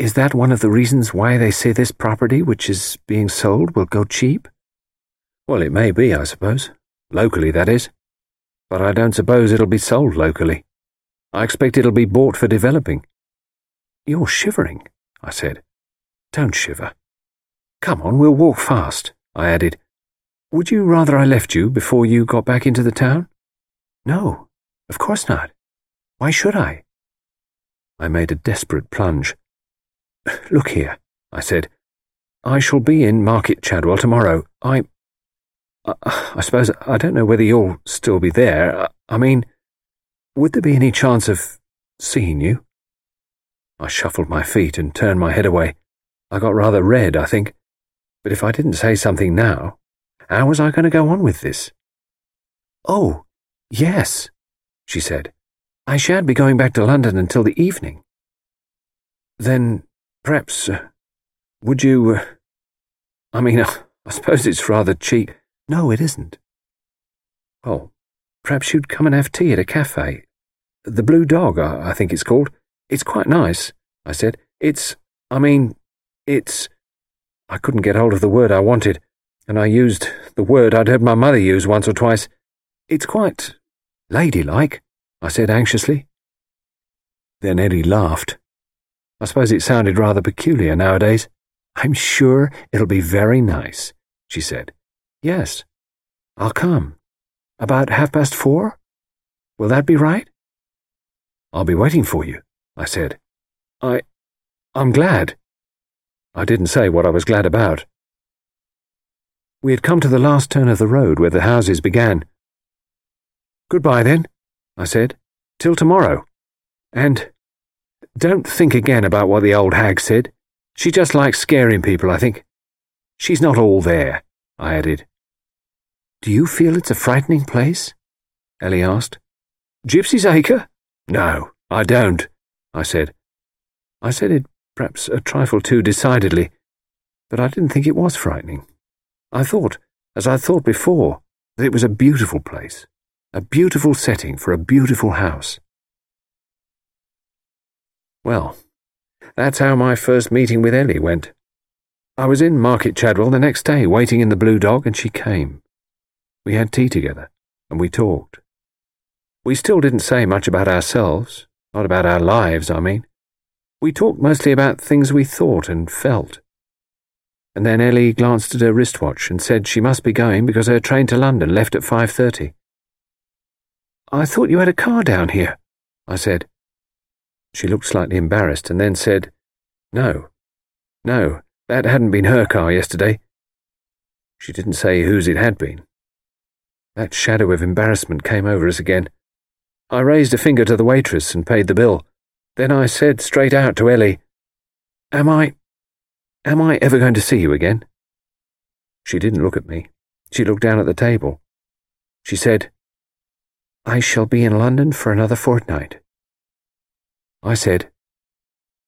Is that one of the reasons why they say this property, which is being sold, will go cheap? Well, it may be, I suppose. Locally, that is. But I don't suppose it'll be sold locally. I expect it'll be bought for developing. You're shivering, I said. Don't shiver. Come on, we'll walk fast, I added. Would you rather I left you before you got back into the town? No, of course not. Why should I? I made a desperate plunge. Look here, I said. I shall be in Market Chadwell tomorrow. I. I, I suppose I don't know whether you'll still be there. I, I mean, would there be any chance of seeing you? I shuffled my feet and turned my head away. I got rather red, I think. But if I didn't say something now, how was I going to go on with this? Oh, yes, she said. I shan't be going back to London until the evening. Then, perhaps, uh, would you. Uh, I mean, uh, I suppose it's rather cheap. No, it isn't. Oh, perhaps you'd come and have tea at a cafe. The Blue Dog, I, I think it's called. It's quite nice, I said. It's. I mean, it's. I couldn't get hold of the word I wanted, and I used the word I'd heard my mother use once or twice. It's quite ladylike, I said anxiously. Then Ellie laughed. I suppose it sounded rather peculiar nowadays. I'm sure it'll be very nice, she said. Yes, I'll come. About half past four? Will that be right? I'll be waiting for you, I said. I. I'm glad. I didn't say what I was glad about. We had come to the last turn of the road where the houses began. Goodbye, then, I said. Till tomorrow. And don't think again about what the old hag said. She just likes scaring people, I think. She's not all there, I added. Do you feel it's a frightening place? Ellie asked. Gypsy's Acre? No, I don't, I said. I said it perhaps a trifle too decidedly, but I didn't think it was frightening. I thought, as I thought before, that it was a beautiful place, a beautiful setting for a beautiful house. Well, that's how my first meeting with Ellie went. I was in Market Chadwell the next day, waiting in the Blue Dog, and she came. We had tea together, and we talked. We still didn't say much about ourselves, not about our lives, I mean. We talked mostly about things we thought and felt. And then Ellie glanced at her wristwatch and said she must be going because her train to London left at 5.30. I thought you had a car down here, I said. She looked slightly embarrassed and then said, No, no, that hadn't been her car yesterday. She didn't say whose it had been. That shadow of embarrassment came over us again. I raised a finger to the waitress and paid the bill. Then I said straight out to Ellie, Am I. am I ever going to see you again? She didn't look at me. She looked down at the table. She said, I shall be in London for another fortnight. I said,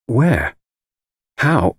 Where? How?